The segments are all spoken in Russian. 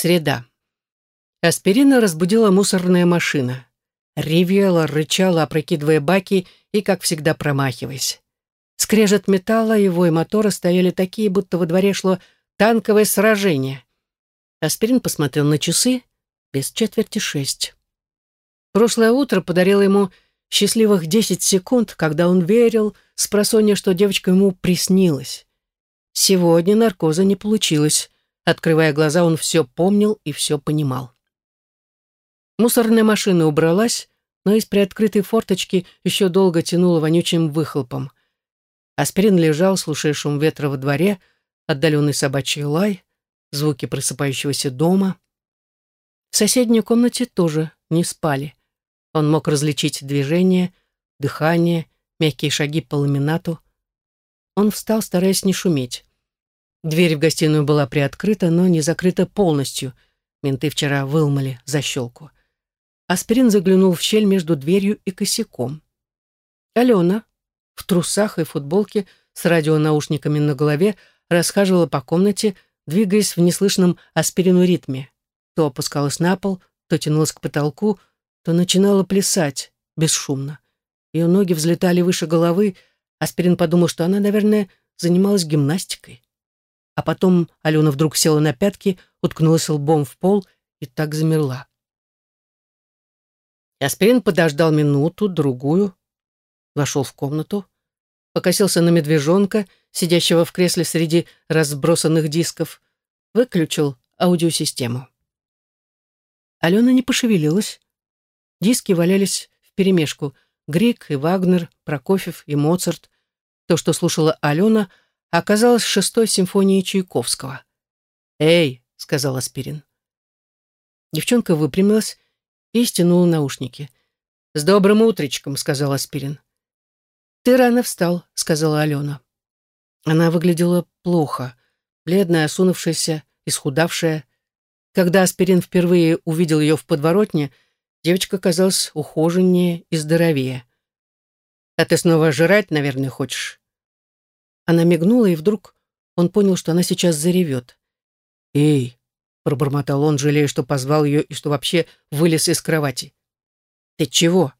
Среда. Аспирина разбудила мусорная машина. Ревела, рычала, опрокидывая баки и, как всегда, промахиваясь. Скрежет металла и вой мотора стояли такие, будто во дворе шло танковое сражение. Аспирин посмотрел на часы без четверти шесть. Прошлое утро подарило ему счастливых десять секунд, когда он верил с просонья, что девочка ему приснилась. Сегодня наркоза не получилось. Открывая глаза, он все помнил и все понимал. Мусорная машина убралась, но из приоткрытой форточки еще долго тянуло вонючим выхлопом. Аспирин лежал, слушая шум ветра во дворе, отдаленный собачий лай, звуки просыпающегося дома. В соседней комнате тоже не спали. Он мог различить движение, дыхание, мягкие шаги по ламинату. Он встал, стараясь не шуметь. Дверь в гостиную была приоткрыта, но не закрыта полностью. Менты вчера выломали защелку. Аспирин заглянул в щель между дверью и косяком. Алена в трусах и футболке с радионаушниками на голове расхаживала по комнате, двигаясь в неслышном аспирину ритме. То опускалась на пол, то тянулась к потолку, то начинала плясать бесшумно. Ее ноги взлетали выше головы, Аспирин подумал, что она, наверное, занималась гимнастикой. А потом Алена вдруг села на пятки, уткнулась лбом в пол и так замерла. Аспирин подождал минуту, другую, вошел в комнату, покосился на медвежонка, сидящего в кресле среди разбросанных дисков, выключил аудиосистему. Алена не пошевелилась. Диски валялись вперемешку. Грик и Вагнер, Прокофьев и Моцарт. То, что слушала Алена, оказалось шестой симфонией Чайковского. «Эй!» — сказал Аспирин. Девчонка выпрямилась и стянула наушники. «С добрым утречком!» — сказал Аспирин. «Ты рано встал», — сказала Алена. Она выглядела плохо, бледная, осунувшаяся, исхудавшая. Когда Аспирин впервые увидел ее в подворотне, девочка казалась ухоженнее и здоровее. «А ты снова жрать, наверное, хочешь?» Она мигнула, и вдруг он понял, что она сейчас заревет. «Эй!» — пробормотал он, жалея, что позвал ее и что вообще вылез из кровати. «Ты чего?»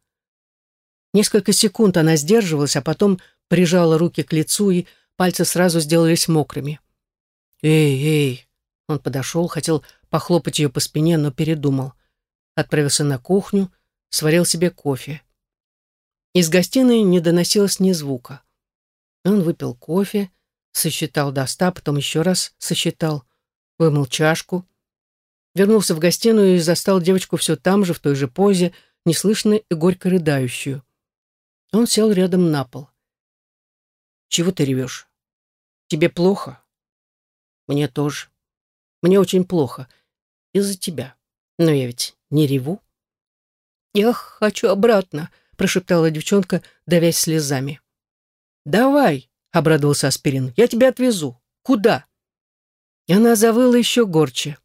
Несколько секунд она сдерживалась, а потом прижала руки к лицу, и пальцы сразу сделались мокрыми. «Эй, эй!» Он подошел, хотел похлопать ее по спине, но передумал. Отправился на кухню, сварил себе кофе. Из гостиной не доносилось ни звука. Он выпил кофе, сосчитал до ста, потом еще раз сосчитал, вымыл чашку, вернулся в гостиную и застал девочку все там же, в той же позе, неслышно и горько рыдающую. Он сел рядом на пол. «Чего ты ревешь? Тебе плохо?» «Мне тоже. Мне очень плохо. Из-за тебя. Но я ведь не реву». «Я хочу обратно», — прошептала девчонка, давясь слезами. «Давай», — обрадовался Аспирин, — «я тебя отвезу. Куда?» И она завыла еще горче.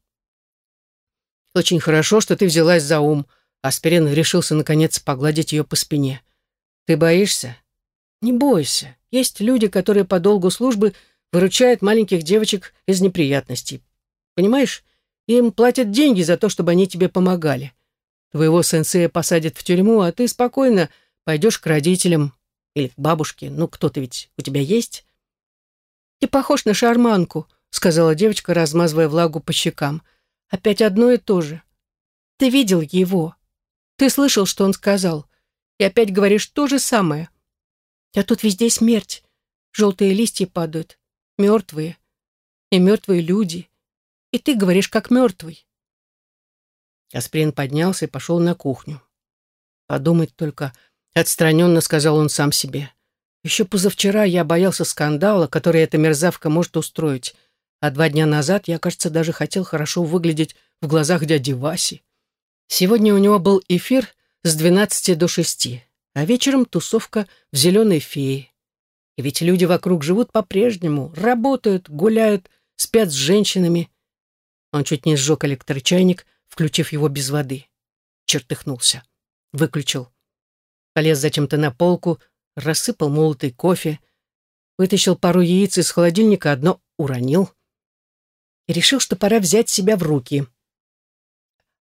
«Очень хорошо, что ты взялась за ум», — Аспирин решился, наконец, погладить ее по спине. Ты боишься? Не бойся. Есть люди, которые по долгу службы выручают маленьких девочек из неприятностей. Понимаешь, им платят деньги за то, чтобы они тебе помогали. Твоего сенсея посадят в тюрьму, а ты спокойно пойдешь к родителям или к бабушке. Ну, кто-то ведь у тебя есть. Ты похож на шарманку, сказала девочка, размазывая влагу по щекам. Опять одно и то же. Ты видел его. Ты слышал, что он сказал и опять говоришь то же самое. А тут везде смерть. Желтые листья падают. Мертвые. И мертвые люди. И ты говоришь, как мертвый. Асприн поднялся и пошел на кухню. Подумать только, отстраненно сказал он сам себе. Еще позавчера я боялся скандала, который эта мерзавка может устроить, а два дня назад я, кажется, даже хотел хорошо выглядеть в глазах дяди Васи. Сегодня у него был эфир с 12 до 6, а вечером тусовка в «Зеленой фее». И ведь люди вокруг живут по-прежнему, работают, гуляют, спят с женщинами. Он чуть не сжег электрочайник, включив его без воды. Чертыхнулся. Выключил. Полез зачем-то на полку, рассыпал молотый кофе, вытащил пару яиц из холодильника, одно уронил. И решил, что пора взять себя в руки.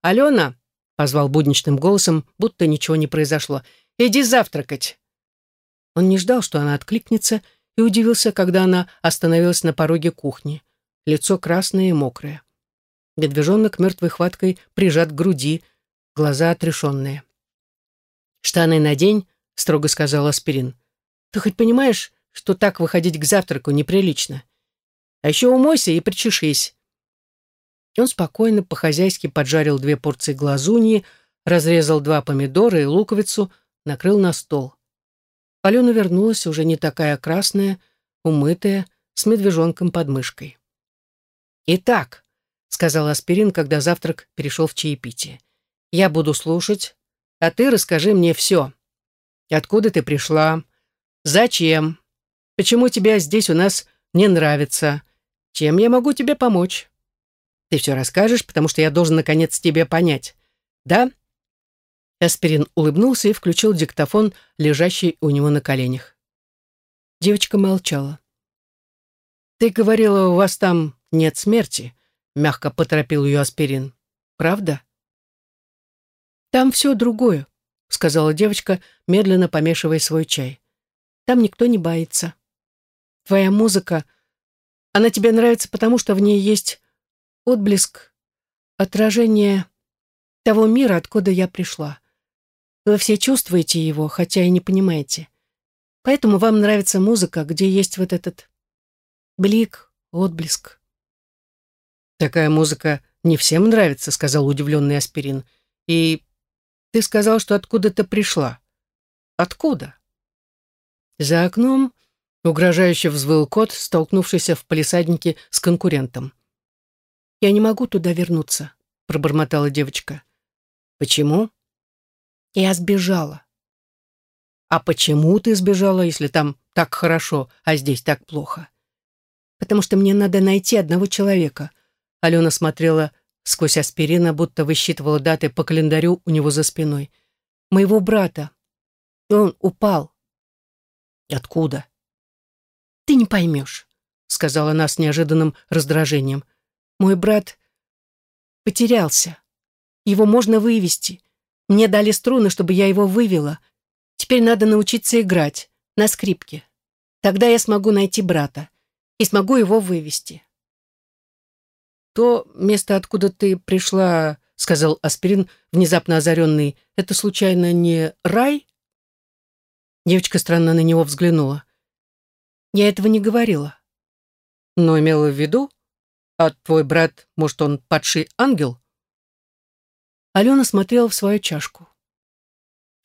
«Алена!» — позвал будничным голосом, будто ничего не произошло. «Иди завтракать!» Он не ждал, что она откликнется, и удивился, когда она остановилась на пороге кухни. Лицо красное и мокрое. Медвежонок мертвой хваткой прижат к груди, глаза отрешенные. «Штаны надень», — строго сказал Аспирин. «Ты хоть понимаешь, что так выходить к завтраку неприлично? А еще умойся и причешись». Он спокойно по-хозяйски поджарил две порции глазуньи, разрезал два помидора и луковицу, накрыл на стол. Алена вернулась, уже не такая красная, умытая, с медвежонком под мышкой. «Итак», — сказал Аспирин, когда завтрак перешел в чаепитие, — «я буду слушать, а ты расскажи мне все. Откуда ты пришла? Зачем? Почему тебе здесь у нас не нравится? Чем я могу тебе помочь? Ты все расскажешь, потому что я должен наконец тебе понять. Да?» Эспирин улыбнулся и включил диктофон, лежащий у него на коленях. Девочка молчала. «Ты говорила, у вас там нет смерти», — мягко поторопил ее Аспирин. «Правда?» «Там все другое», — сказала девочка, медленно помешивая свой чай. «Там никто не боится. Твоя музыка, она тебе нравится, потому что в ней есть отблеск, отражение того мира, откуда я пришла. Вы все чувствуете его, хотя и не понимаете. Поэтому вам нравится музыка, где есть вот этот блик, отблеск. «Такая музыка не всем нравится», — сказал удивленный Аспирин. «И ты сказал, что откуда-то пришла. Откуда?» За окном угрожающе взвыл кот, столкнувшийся в палисаднике с конкурентом. «Я не могу туда вернуться», — пробормотала девочка. «Почему?» Я сбежала. А почему ты сбежала, если там так хорошо, а здесь так плохо? Потому что мне надо найти одного человека. Алена смотрела сквозь аспирина, будто высчитывала даты по календарю у него за спиной. Моего брата. Он упал. Откуда? Ты не поймешь, сказала она с неожиданным раздражением. Мой брат потерялся. Его можно вывести. Мне дали струны, чтобы я его вывела. Теперь надо научиться играть на скрипке. Тогда я смогу найти брата и смогу его вывести. То место, откуда ты пришла, сказал Аспирин, внезапно озаренный, это случайно не рай? Девочка странно на него взглянула. Я этого не говорила. Но имела в виду, а твой брат, может, он падший ангел? Алена смотрела в свою чашку.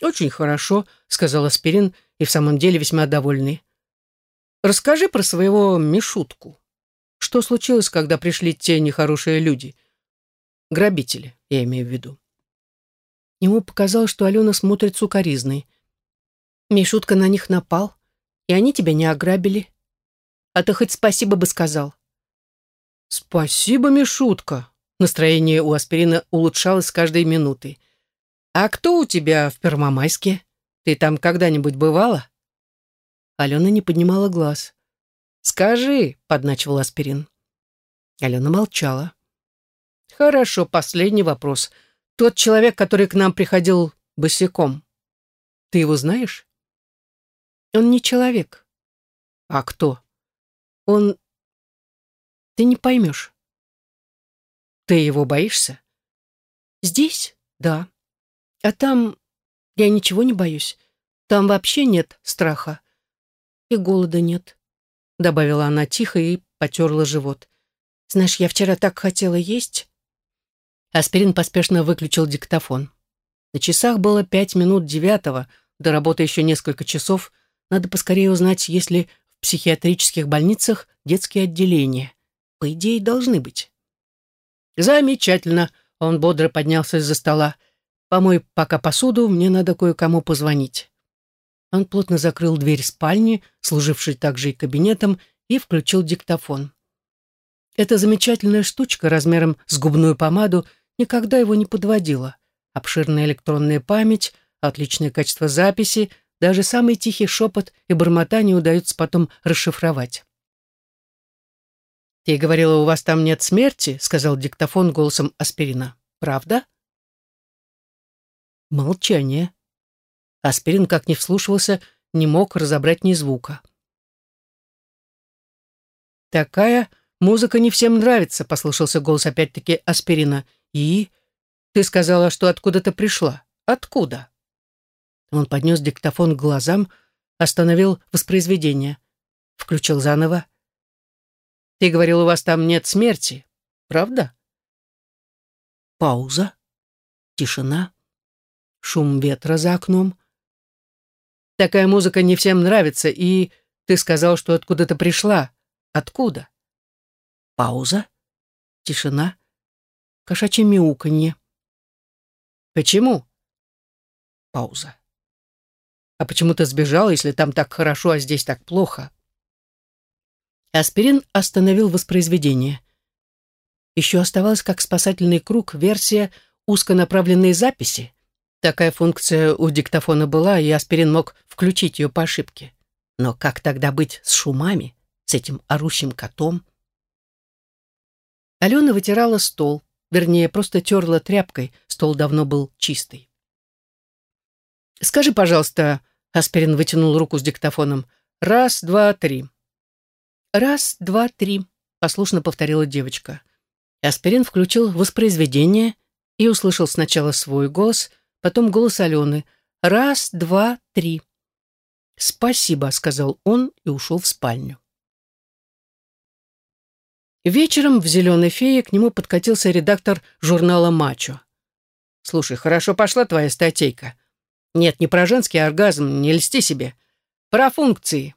«Очень хорошо», — сказал Аспирин, и в самом деле весьма довольный. «Расскажи про своего Мишутку. Что случилось, когда пришли те нехорошие люди? Грабители, я имею в виду». Ему показалось, что Алена смотрит сукоризной. «Мишутка на них напал, и они тебя не ограбили. А ты хоть спасибо бы сказал». «Спасибо, Мишутка», Настроение у аспирина улучшалось с каждой минутой. «А кто у тебя в Первомайске? Ты там когда-нибудь бывала?» Алена не поднимала глаз. «Скажи», — подначивал аспирин. Алена молчала. «Хорошо, последний вопрос. Тот человек, который к нам приходил босиком, ты его знаешь?» «Он не человек». «А кто?» «Он...» «Ты не поймешь». Ты его боишься? Здесь? Да. А там я ничего не боюсь. Там вообще нет страха. И голода нет, добавила она тихо и потерла живот. Знаешь, я вчера так хотела есть. Аспирин поспешно выключил диктофон. На часах было пять минут девятого, до работы еще несколько часов. Надо поскорее узнать, есть ли в психиатрических больницах детские отделения. По идее, должны быть. «Замечательно!» — он бодро поднялся из-за стола. «Помой пока посуду, мне надо кое-кому позвонить». Он плотно закрыл дверь спальни, служившей также и кабинетом, и включил диктофон. Эта замечательная штучка размером с губную помаду никогда его не подводила. Обширная электронная память, отличное качество записи, даже самый тихий шепот и бормотание удается потом расшифровать. «Ты говорила, у вас там нет смерти?» — сказал диктофон голосом аспирина. «Правда?» Молчание. Аспирин, как не вслушивался, не мог разобрать ни звука. «Такая музыка не всем нравится», — послышался голос опять-таки Аспирина. «И? Ты сказала, что откуда-то пришла. Откуда?» Он поднес диктофон к глазам, остановил воспроизведение. Включил заново. «Ты говорил, у вас там нет смерти, правда?» Пауза. Тишина. Шум ветра за окном. «Такая музыка не всем нравится, и ты сказал, что откуда-то пришла. Откуда?» Пауза. Тишина. Кошачье мяуканье. «Почему?» Пауза. «А почему ты сбежал, если там так хорошо, а здесь так плохо?» Аспирин остановил воспроизведение. Еще оставалась как спасательный круг версия узконаправленной записи. Такая функция у диктофона была, и Аспирин мог включить ее по ошибке. Но как тогда быть с шумами, с этим орущим котом? Алена вытирала стол, вернее, просто терла тряпкой, стол давно был чистый. «Скажи, пожалуйста», — Аспирин вытянул руку с диктофоном, «раз, два, три». «Раз, два, три», — послушно повторила девочка. Аспирин включил воспроизведение и услышал сначала свой голос, потом голос Алены. «Раз, два, три». «Спасибо», — сказал он и ушел в спальню. Вечером в «Зеленой фее» к нему подкатился редактор журнала «Мачо». «Слушай, хорошо пошла твоя статейка. Нет, не про женский оргазм, не льсти себе. Про функции».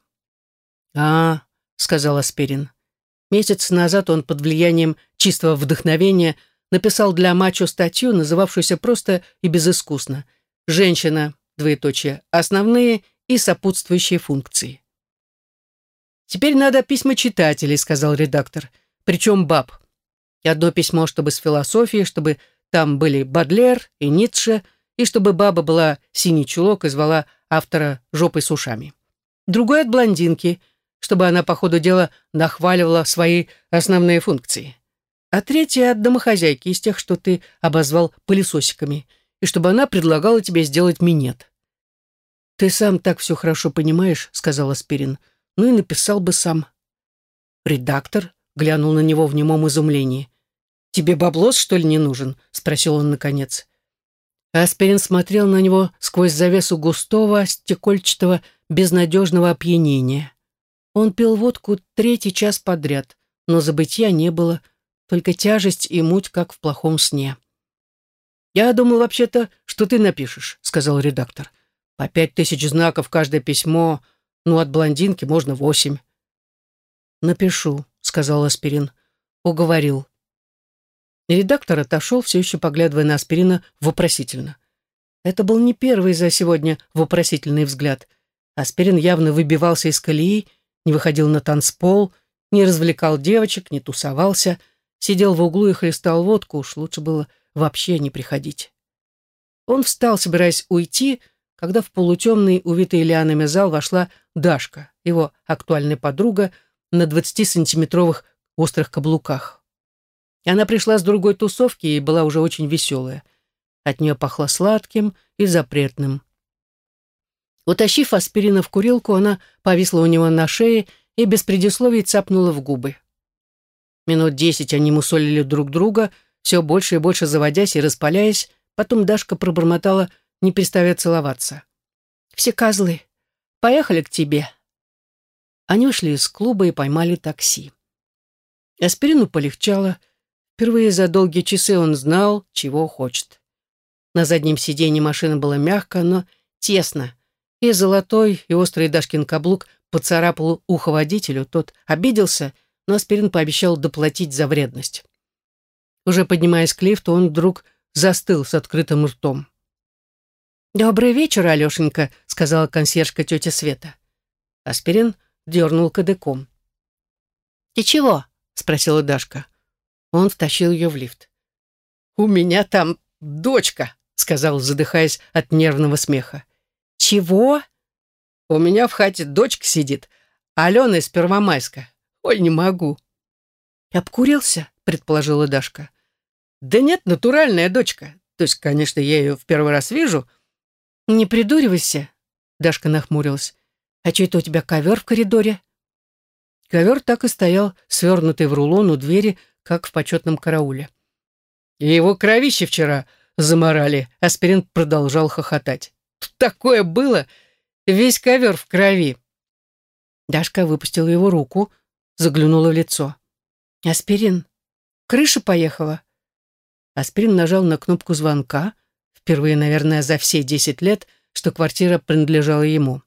«А, — сказал Аспирин. Месяц назад он под влиянием чистого вдохновения написал для Мачо статью, называвшуюся просто и безыскусно «Женщина, двоеточие, основные и сопутствующие функции». «Теперь надо письма читателей», — сказал редактор причем баб. И одно письмо, чтобы с философией, чтобы там были Бадлер и Ницше, и чтобы баба была синий чулок и звала автора жопой с ушами. Другое от блондинки, чтобы она по ходу дела нахваливала свои основные функции. А третье от домохозяйки, из тех, что ты обозвал пылесосиками, и чтобы она предлагала тебе сделать минет. «Ты сам так все хорошо понимаешь», — сказал Аспирин. «Ну и написал бы сам». Редактор глянул на него в немом изумлении. «Тебе баблос, что ли, не нужен?» — спросил он наконец. Аспирин смотрел на него сквозь завесу густого, стекольчатого, безнадежного опьянения. Он пил водку третий час подряд, но забытья не было, только тяжесть и муть, как в плохом сне. «Я думал, вообще-то, что ты напишешь», — сказал редактор. «По пять тысяч знаков каждое письмо, ну, от блондинки можно восемь». «Напишу», — сказал Аспирин. «Уговорил». редактор отошел, все еще поглядывая на Аспирина вопросительно. Это был не первый за сегодня вопросительный взгляд. Аспирин явно выбивался из колеи, не выходил на танцпол, не развлекал девочек, не тусовался, сидел в углу и хлестал водку, уж лучше было вообще не приходить. Он встал, собираясь уйти, когда в полутемный, увитый лианами зал вошла Дашка, его актуальная подруга, на 20-сантиметровых острых каблуках. Она пришла с другой тусовки и была уже очень веселая. От нее пахло сладким и запретным. Утащив аспирина в курилку, она повисла у него на шее и без предисловий цапнула в губы. Минут десять они мусолили друг друга, все больше и больше заводясь и распаляясь, потом Дашка пробормотала, не переставая целоваться. «Все козлы. Поехали к тебе». Они ушли из клуба и поймали такси. Аспирину полегчало. Впервые за долгие часы он знал, чего хочет. На заднем сиденье машины было мягко, но тесно, и золотой и острый Дашкин каблук поцарапал ухо водителю, тот обиделся, но Аспирин пообещал доплатить за вредность. Уже поднимаясь к лифту, он вдруг застыл с открытым ртом. «Добрый вечер, Алешенька», — сказала консьержка тетя Света. Аспирин дернул кадыком. «Ты чего?» — спросила Дашка. Он втащил ее в лифт. «У меня там дочка», — сказал, задыхаясь от нервного смеха. «Чего?» «У меня в хате дочка сидит, Алена из Первомайска. Ой, не могу». «Обкурился?» — предположила Дашка. «Да нет, натуральная дочка. То есть, конечно, я ее в первый раз вижу. Не придуривайся, Дашка нахмурилась. А что это у тебя ковер в коридоре? Ковер так и стоял, свернутый в рулон у двери, как в почетном карауле. И его кровище вчера заморали, аспирин продолжал хохотать. Такое было! Весь ковер в крови. Дашка выпустила его руку, заглянула в лицо. «Аспирин, крыша поехала?» Аспирин нажал на кнопку звонка, впервые, наверное, за все десять лет, что квартира принадлежала ему.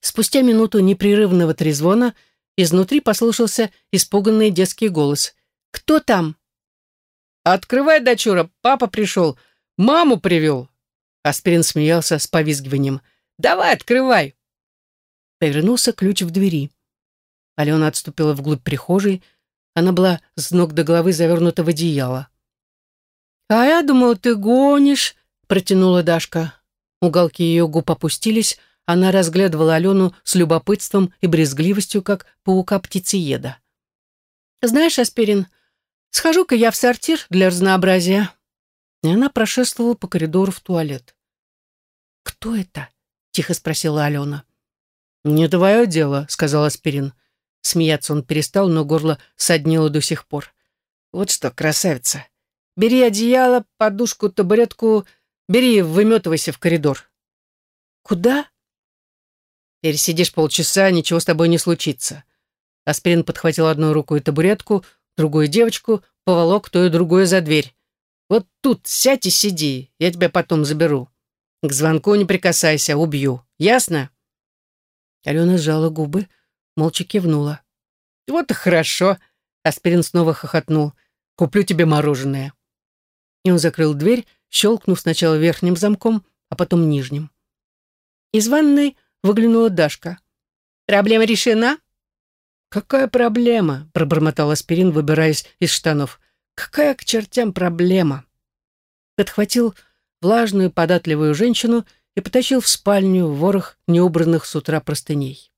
Спустя минуту непрерывного трезвона изнутри послышался испуганный детский голос. «Кто там?» «Открывай, дочура, папа пришел, маму привел!» Аспирин смеялся с повизгиванием. «Давай, открывай!» Повернулся ключ в двери. Алена отступила вглубь прихожей. Она была с ног до головы завернута в одеяло. «А я думала, ты гонишь», — протянула Дашка. Уголки ее губ опустились, она разглядывала Алену с любопытством и брезгливостью, как паука-птицееда. «Знаешь, Аспирин, схожу-ка я в сортир для разнообразия». И она прошествовала по коридору в туалет. «Кто это?» — тихо спросила Алена. «Не твое дело», — сказал Аспирин. Смеяться он перестал, но горло соднило до сих пор. «Вот что, красавица, бери одеяло, подушку, табуретку, бери и выметывайся в коридор». «Куда?» «Пересидишь полчаса, ничего с тобой не случится». Аспирин подхватил одной рукой табуретку, другую девочку, поволок то и другое за дверь. «Вот тут сядь и сиди, я тебя потом заберу. К звонку не прикасайся, убью. Ясно?» Алена сжала губы, молча кивнула. «Вот и хорошо!» Аспирин снова хохотнул. «Куплю тебе мороженое». И он закрыл дверь, щелкнув сначала верхним замком, а потом нижним. Из ванной выглянула Дашка. «Проблема решена?» «Какая проблема?» — пробормотал Аспирин, выбираясь из штанов. «Какая к чертям проблема?» Подхватил влажную, податливую женщину и потащил в спальню ворох неубранных с утра простыней.